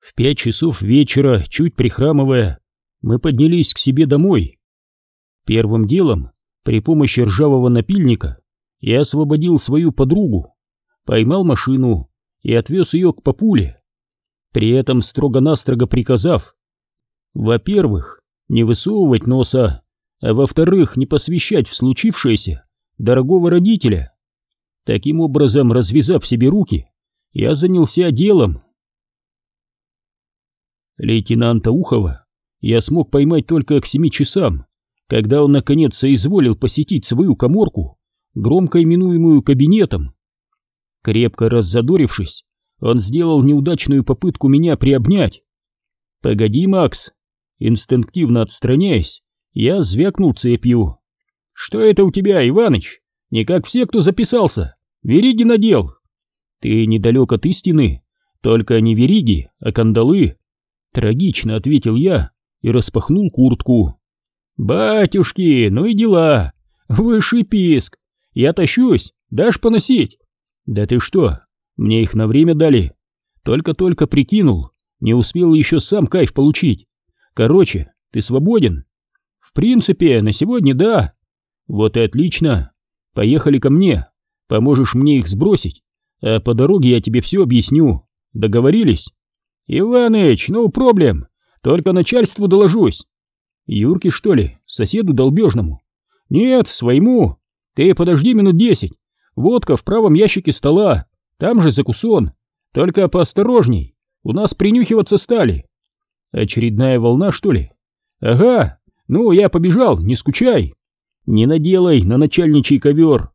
В пять часов вечера, чуть прихрамывая, мы поднялись к себе домой. Первым делом, при помощи ржавого напильника, я освободил свою подругу, поймал машину и отвез ее к папуле, при этом строго-настрого приказав, во-первых, не высовывать носа, а во-вторых, не посвящать в случившееся дорогого родителя. Таким образом, развязав себе руки, я занялся делом. Лейтенанта Ухова я смог поймать только к семи часам, когда он наконец соизволил посетить свою коморку, громко именуемую кабинетом. Крепко раззадорившись, он сделал неудачную попытку меня приобнять. «Погоди, Макс!» Инстинктивно отстраняясь, я звякнул цепью. «Что это у тебя, Иваныч? Не как все, кто записался. Вериги надел!» «Ты недалек от истины, только не вериги, а кандалы!» Трагично ответил я и распахнул куртку. «Батюшки, ну и дела! Высший писк! Я тащусь, дашь поносить?» «Да ты что, мне их на время дали. Только-только прикинул, не успел еще сам кайф получить. Короче, ты свободен?» «В принципе, на сегодня да». «Вот и отлично. Поехали ко мне. Поможешь мне их сбросить, а по дороге я тебе все объясню. Договорились?» «Иваныч, ну проблем. Только начальству доложусь». «Юрке, что ли? Соседу долбежному?» «Нет, своему. Ты подожди минут десять. Водка в правом ящике стола. Там же закусон. Только поосторожней. У нас принюхиваться стали». «Очередная волна, что ли?» «Ага. Ну, я побежал, не скучай. Не наделай на начальничий ковер».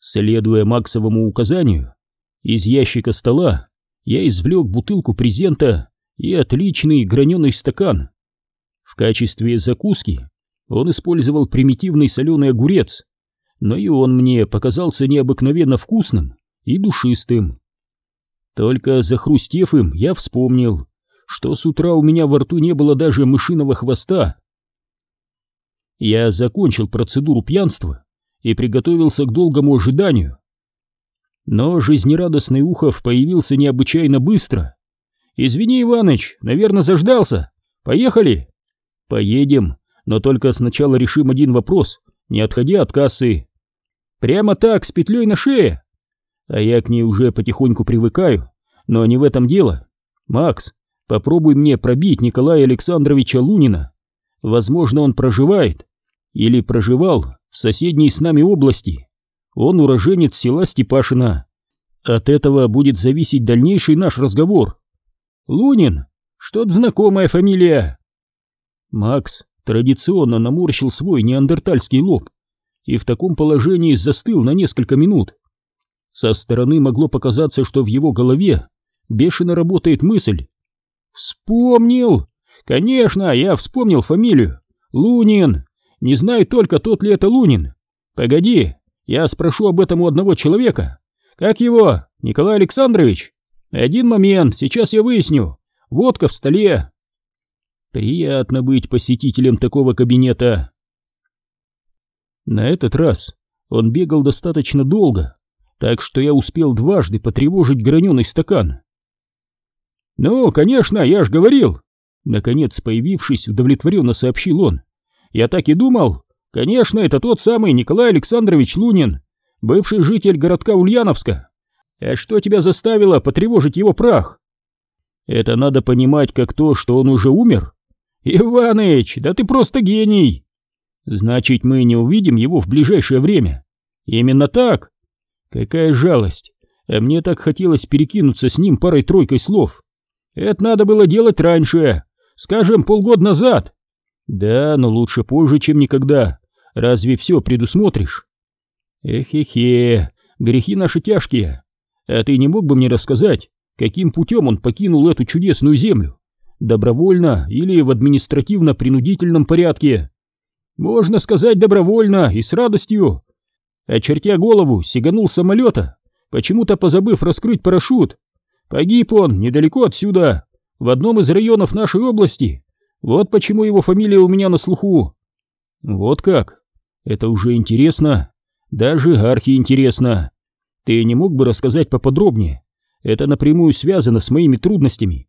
Следуя Максовому указанию, из ящика стола я извлек бутылку презента и отличный граненый стакан. В качестве закуски он использовал примитивный соленый огурец, но и он мне показался необыкновенно вкусным и душистым. Только захрустев им, я вспомнил, что с утра у меня во рту не было даже мышиного хвоста. Я закончил процедуру пьянства и приготовился к долгому ожиданию. Но жизнерадостный Ухов появился необычайно быстро. «Извини, Иваныч, наверное, заждался. Поехали?» «Поедем, но только сначала решим один вопрос, не отходя от кассы». «Прямо так, с петлей на шее?» «А я к ней уже потихоньку привыкаю, но не в этом дело. Макс, попробуй мне пробить Николая Александровича Лунина. Возможно, он проживает или проживал в соседней с нами области». Он уроженец села Степашина. От этого будет зависеть дальнейший наш разговор. Лунин, что-то знакомая фамилия. Макс традиционно наморщил свой неандертальский лоб и в таком положении застыл на несколько минут. Со стороны могло показаться, что в его голове бешено работает мысль. «Вспомнил! Конечно, я вспомнил фамилию. Лунин! Не знаю только, тот ли это Лунин. Погоди, я спрошу об этом у одного человека. Как его? Николай Александрович? Один момент, сейчас я выясню. Водка в столе. Приятно быть посетителем такого кабинета. На этот раз он бегал достаточно долго, так что я успел дважды потревожить граненый стакан. «Ну, конечно, я ж говорил!» Наконец, появившись, удовлетворенно сообщил он. «Я так и думал, Конечно, это тот самый Николай Александрович Лунин, бывший житель городка Ульяновска. А что тебя заставило потревожить его прах? Это надо понимать как то, что он уже умер? Иваныч, да ты просто гений! Значит, мы не увидим его в ближайшее время. Именно так. Какая жалость. А мне так хотелось перекинуться с ним парой-тройкой слов. Это надо было делать раньше, скажем, полгода назад. Да, но лучше позже, чем никогда. Разве все предусмотришь? Эхе-хе, грехи наши тяжкие. А ты не мог бы мне рассказать, каким путем он покинул эту чудесную землю? Добровольно или в административно-принудительном порядке? Можно сказать добровольно и с радостью. Очертя голову, сиганул самолета, почему-то позабыв раскрыть парашют. Погиб он недалеко отсюда, в одном из районов нашей области. Вот почему его фамилия у меня на слуху. Вот как? Это уже интересно. Даже архи интересно. Ты не мог бы рассказать поподробнее? это напрямую связано с моими трудностями.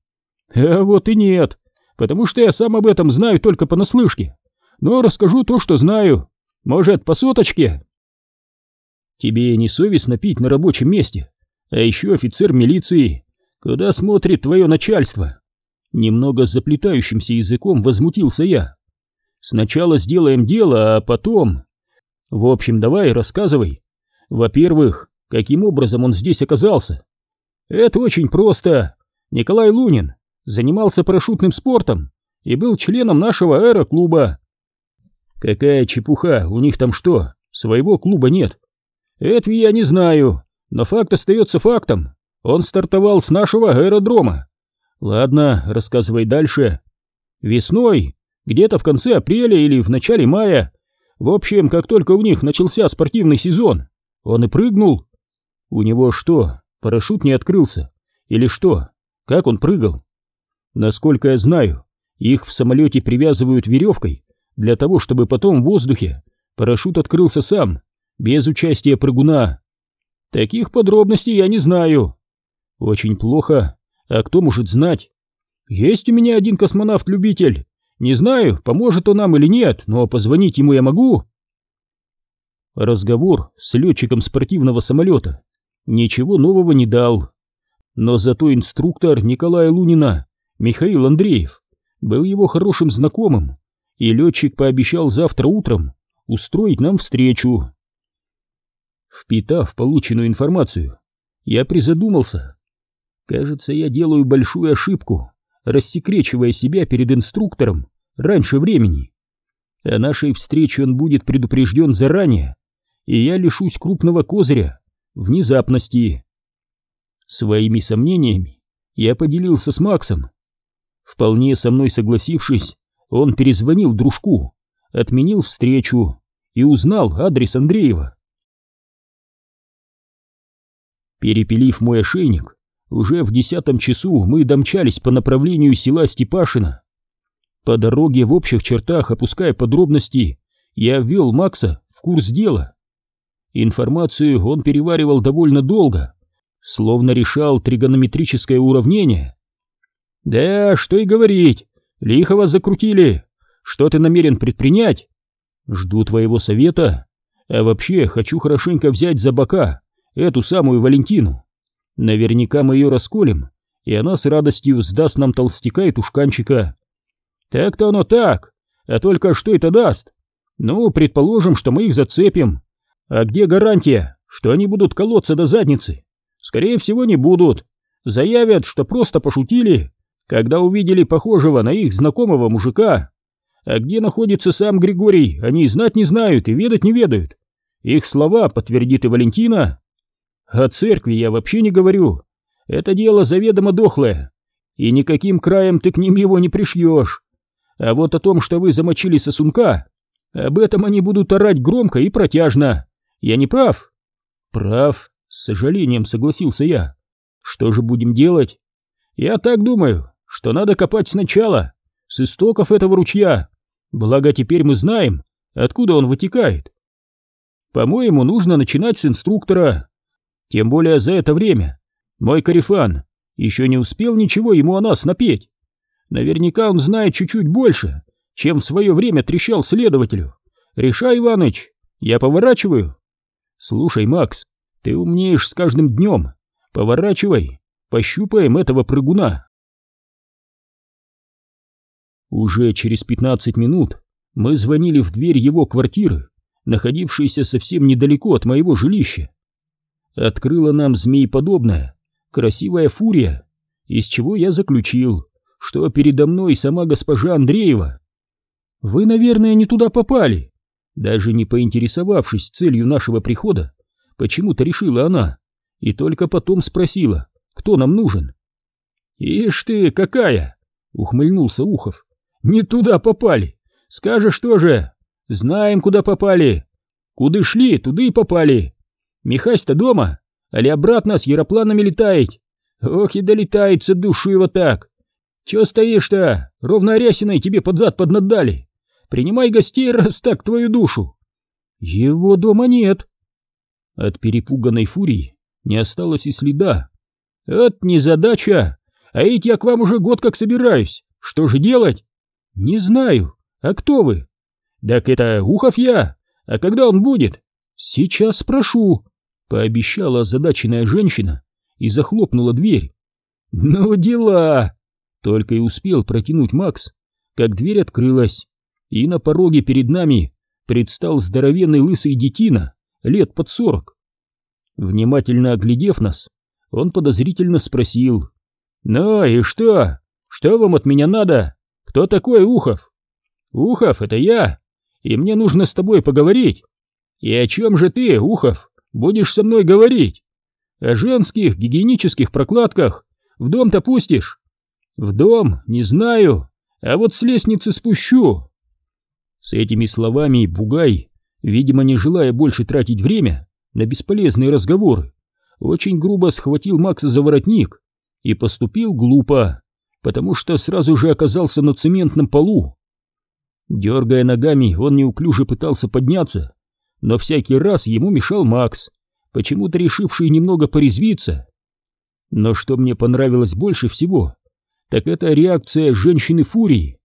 А вот и нет, потому что я сам об этом знаю только понаслышке. Но расскажу то, что знаю. Может, по соточке? Тебе не совестно пить на рабочем месте? А еще офицер милиции. Куда смотрит твое начальство? Немного заплетающимся языком возмутился я. Сначала сделаем дело, а потом... В общем, давай, рассказывай. Во-первых, каким образом он здесь оказался? Это очень просто. Николай Лунин занимался парашютным спортом и был членом нашего аэроклуба. Какая чепуха, у них там что, своего клуба нет? Этого я не знаю, но факт остается фактом. Он стартовал с нашего аэродрома. Ладно, рассказывай дальше. Весной, где-то в конце апреля или в начале мая, в общем, как только у них начался спортивный сезон, он и прыгнул. У него что, парашют не открылся? Или что? Как он прыгал? Насколько я знаю, их в самолете привязывают веревкой для того, чтобы потом в воздухе парашют открылся сам, без участия прыгуна. Таких подробностей я не знаю. Очень плохо. А кто может знать? Есть у меня один космонавт-любитель. Не знаю, поможет он нам или нет, но позвонить ему я могу. Разговор с летчиком спортивного самолета ничего нового не дал. Но зато инструктор Николая Лунина, Михаил Андреев, был его хорошим знакомым, и летчик пообещал завтра утром устроить нам встречу. Впитав полученную информацию, я призадумался. Кажется, я делаю большую ошибку, рассекречивая себя перед инструктором раньше времени. О нашей встрече он будет предупрежден заранее, и я лишусь крупного козыря, внезапности. Своими сомнениями я поделился с Максом. Вполне со мной согласившись, он перезвонил дружку, отменил встречу и узнал адрес Андреева. Перепилив мой ошейник, уже в десятом часу мы домчались по направлению села Степашина. По дороге в общих чертах, опуская подробности, я ввел Макса в курс дела. Информацию он переваривал довольно долго, словно решал тригонометрическое уравнение. «Да, что и говорить, лихо вас закрутили. Что ты намерен предпринять?» «Жду твоего совета. А вообще, хочу хорошенько взять за бока эту самую Валентину. Наверняка мы ее расколем, и она с радостью сдаст нам толстяка и тушканчика. Так-то оно так, а только что это даст? Ну, предположим, что мы их зацепим. А где гарантия, что они будут колоться до задницы? Скорее всего, не будут. Заявят, что просто пошутили, когда увидели похожего на их знакомого мужика. А где находится сам Григорий, они знать не знают и ведать не ведают. Их слова подтвердит и Валентина. О церкви я вообще не говорю. Это дело заведомо дохлое, и никаким краем ты к ним его не пришьешь. А вот о том, что вы замочили сосунка, об этом они будут орать громко и протяжно. Я не прав? Прав, с сожалением согласился я. Что же будем делать? Я так думаю, что надо копать сначала, с истоков этого ручья. Благо теперь мы знаем, откуда он вытекает. По-моему, нужно начинать с инструктора. Тем более за это время мой корефан еще не успел ничего ему о нас напеть. Наверняка он знает чуть-чуть больше, чем в свое время трещал следователю. Решай, Иваныч, я поворачиваю. Слушай, Макс, ты умнеешь с каждым днем. Поворачивай, пощупаем этого прыгуна. Уже через пятнадцать минут мы звонили в дверь его квартиры, находившейся совсем недалеко от моего жилища. Открыла нам змееподобная, красивая фурия, из чего я заключил, что передо мной сама госпожа Андреева. Вы, наверное, не туда попали. Даже не поинтересовавшись целью нашего прихода, почему-то решила она, и только потом спросила, кто нам нужен. «Ишь ты, какая!» — ухмыльнулся Ухов. «Не туда попали! Скажешь тоже! Знаем, куда попали! Куда шли, туда и попали! Михась-то дома? Али обратно с яропланами летает? Ох и долетается душу его так! Чего стоишь-то? Ровно Арясиной тебе под зад поднадали. Принимай гостей, раз так твою душу. Его дома нет. От перепуганной фурии не осталось и следа. «Это не задача, а ведь я к вам уже год как собираюсь. Что же делать?» «Не знаю. А кто вы?» «Так это Ухов я. А когда он будет?» «Сейчас спрошу», — пообещала озадаченная женщина и захлопнула дверь. «Ну дела!» — только и успел протянуть Макс, как дверь открылась, и на пороге перед нами предстал здоровенный лысый детина, лет под сорок. Внимательно оглядев нас, он подозрительно спросил. «Ну и что? Что вам от меня надо? Кто такой Ухов?» «Ухов, это я, и мне нужно с тобой поговорить. И о чем же ты, Ухов, будешь со мной говорить? О женских гигиенических прокладках в дом-то пустишь?» «В дом? Не знаю, а вот с лестницы спущу». С этими словами Бугай, видимо, не желая больше тратить время на бесполезные разговоры, очень грубо схватил Макса за воротник и поступил глупо, потому что сразу же оказался на цементном полу. Дергая ногами, он неуклюже пытался подняться, но всякий раз ему мешал Макс, почему-то решивший немного порезвиться. Но что мне понравилось больше всего, так это реакция женщины-фурии.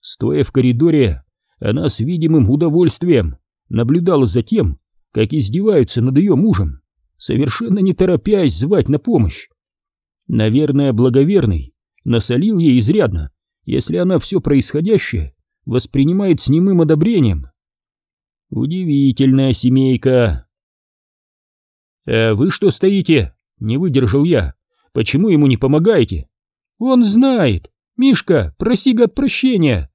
Стоя в коридоре, она с видимым удовольствием наблюдала за тем, как издеваются над ее мужем, совершенно не торопясь звать на помощь. Наверное, благоверный насолил ей изрядно, если она все происходящее воспринимает с немым одобрением. Удивительная семейка. «А вы что стоите?» — не выдержал я. «Почему ему не помогаете?» «Он знает. Мишка, проси гад прощения».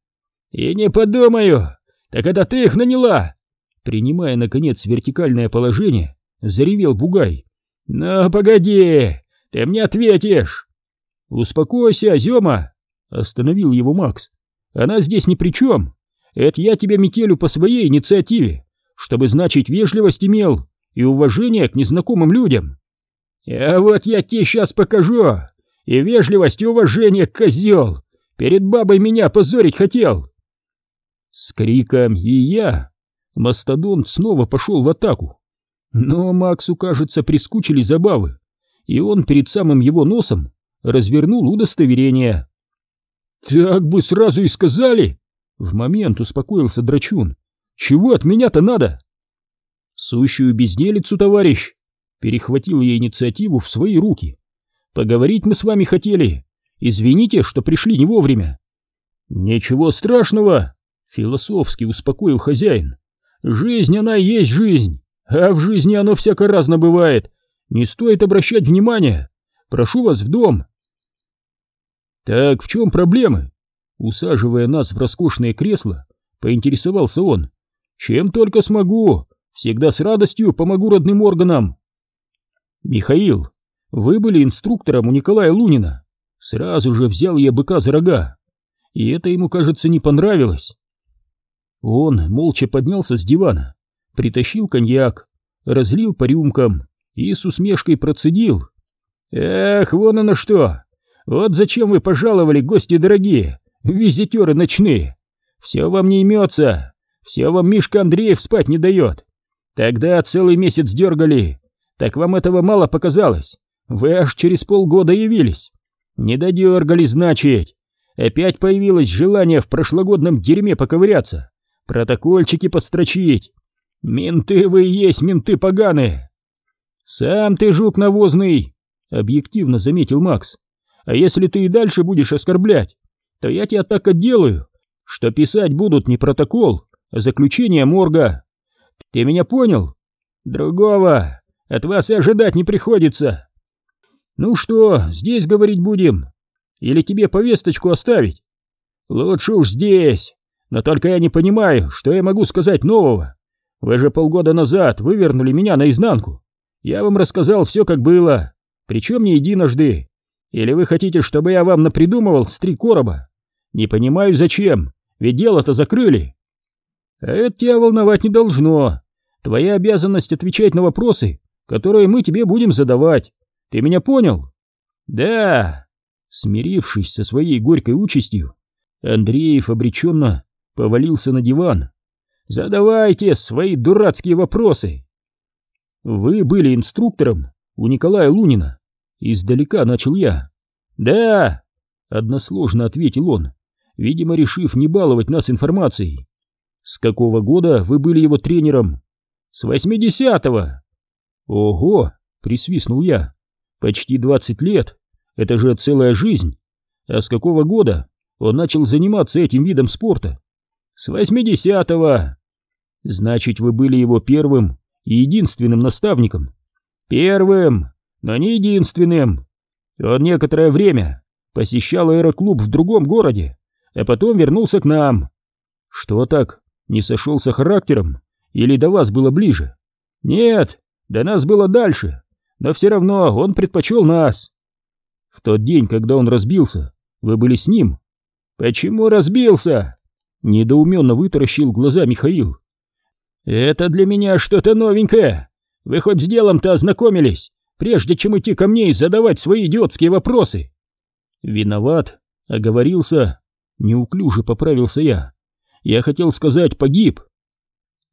«И не подумаю. Так это ты их наняла!» Принимая, наконец, вертикальное положение, заревел Бугай. «Ну, погоди, ты мне ответишь!» «Успокойся, Зема!» — остановил его Макс. «Она здесь ни при чем. Это я тебя метелю по своей инициативе, чтобы, значит, вежливость имел и уважение к незнакомым людям. А вот я тебе сейчас покажу. И вежливость, и уважение, козел. Перед бабой меня позорить хотел. С криком «И я!» Мастодонт снова пошел в атаку. Но Максу, кажется, прискучили забавы, и он перед самым его носом развернул удостоверение. «Так бы сразу и сказали!» В момент успокоился Драчун. «Чего от меня-то надо?» «Сущую безделицу, товарищ!» Перехватил я инициативу в свои руки. «Поговорить мы с вами хотели. Извините, что пришли не вовремя». «Ничего страшного!» Философски успокоил хозяин. «Жизнь, она и есть жизнь, а в жизни оно всяко разно бывает. Не стоит обращать внимания. Прошу вас в дом». «Так в чем проблемы?» Усаживая нас в роскошное кресло, поинтересовался он. «Чем только смогу, всегда с радостью помогу родным органам». «Михаил, вы были инструктором у Николая Лунина». Сразу же взял я быка за рога. И это ему, кажется, не понравилось. Он молча поднялся с дивана, притащил коньяк, разлил по рюмкам и с усмешкой процедил. «Эх, вон оно что! Вот зачем вы пожаловали, гости дорогие, визитеры ночные! Все вам не имется, все вам Мишка Андреев спать не дает. Тогда целый месяц дергали, так вам этого мало показалось. Вы аж через полгода явились. Не додергали, значит. Опять появилось желание в прошлогодном дерьме поковыряться, протокольчики построчить. Менты вы и есть менты поганые. Сам ты жук навозный, объективно заметил Макс. А если ты и дальше будешь оскорблять, то я тебя так отделаю, что писать будут не протокол, а заключение морга. Ты меня понял? Другого от вас и ожидать не приходится. Ну что, здесь говорить будем? Или тебе повесточку оставить? Лучше уж здесь. Но только я не понимаю, что я могу сказать нового. Вы же полгода назад вывернули меня наизнанку. Я вам рассказал все, как было, причем не единожды. Или вы хотите, чтобы я вам напридумывал с три короба? Не понимаю, зачем, ведь дело-то закрыли. Это тебя волновать не должно. Твоя обязанность отвечать на вопросы, которые мы тебе будем задавать. Ты меня понял? Да. Смирившись со своей горькой участью, Андреев обреченно повалился на диван. Задавайте свои дурацкие вопросы. Вы были инструктором у Николая Лунина. Издалека начал я. «Да!» — односложно ответил он, видимо, решив не баловать нас информацией. «С какого года вы были его тренером?» «С восьмидесятого!» «Ого!» — присвистнул я. «Почти двадцать лет! Это же целая жизнь! А с какого года он начал заниматься этим видом спорта?» «С восьмидесятого!» «Значит, вы были его первым и единственным наставником?» «Первым, но не единственным. Он некоторое время посещал аэроклуб в другом городе, а потом вернулся к нам. Что так, не сошелся характером? Или до вас было ближе? Нет, до нас было дальше, но все равно он предпочел нас. В тот день, когда он разбился, вы были с ним. Почему разбился? Недоуменно вытаращил глаза Михаил. Это для меня что-то новенькое. Вы хоть с делом-то ознакомились, прежде чем идти ко мне и задавать свои идиотские вопросы? Виноват, оговорился, неуклюже поправился я. Я хотел сказать «погиб».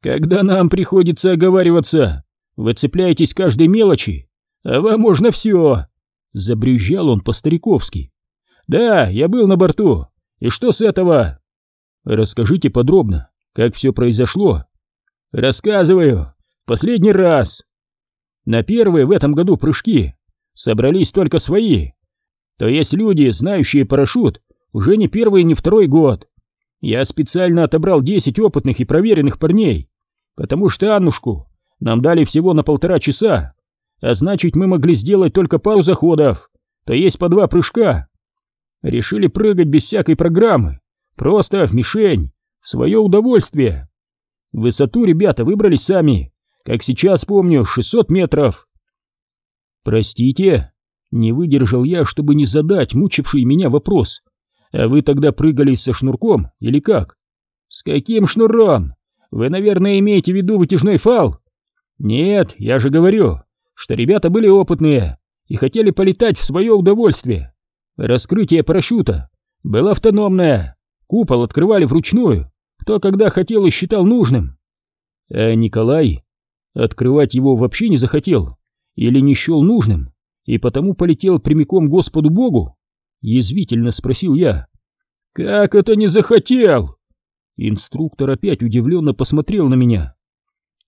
Когда нам приходится оговариваться, вы цепляетесь каждой мелочи, а вам можно все. Забрюзжал он по-стариковски. Да, я был на борту. И что с этого? Расскажите подробно, как все произошло. Рассказываю. Последний раз. На первые в этом году прыжки собрались только свои. То есть люди, знающие парашют, уже не первый и не второй год. Я специально отобрал 10 опытных и проверенных парней, потому что Аннушку нам дали всего на полтора часа, а значит мы могли сделать только пару заходов, то есть по два прыжка. Решили прыгать без всякой программы, просто в мишень, в свое удовольствие. Высоту ребята выбрали сами, как сейчас помню, 600 метров. Простите, не выдержал я, чтобы не задать мучивший меня вопрос. А вы тогда прыгали со шнурком или как? С каким шнуром? Вы, наверное, имеете в виду вытяжной фал? Нет, я же говорю, что ребята были опытные и хотели полетать в свое удовольствие. Раскрытие парашюта было автономное, купол открывали вручную, кто когда хотел и считал нужным. А Николай открывать его вообще не захотел или не счел нужным, и потому полетел прямиком Господу Богу? Язвительно спросил я. «Как это не захотел?» Инструктор опять удивленно посмотрел на меня.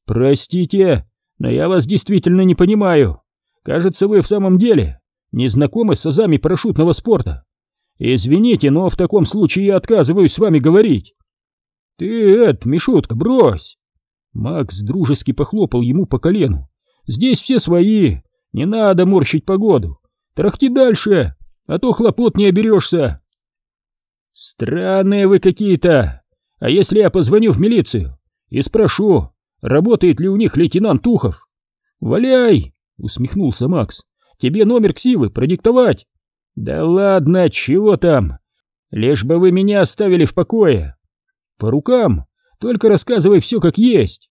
«Простите, но я вас действительно не понимаю. Кажется, вы в самом деле не знакомы с азами парашютного спорта. Извините, но в таком случае я отказываюсь с вами говорить». «Ты, Эд, Мишутка, брось!» Макс дружески похлопал ему по колену. «Здесь все свои, не надо морщить погоду. Трахти дальше, а то хлопот не оберешься. Странные вы какие-то. А если я позвоню в милицию и спрошу, работает ли у них лейтенант Тухов? Валяй, усмехнулся Макс. Тебе номер ксивы продиктовать? Да ладно, чего там? Лишь бы вы меня оставили в покое. По рукам, только рассказывай все как есть.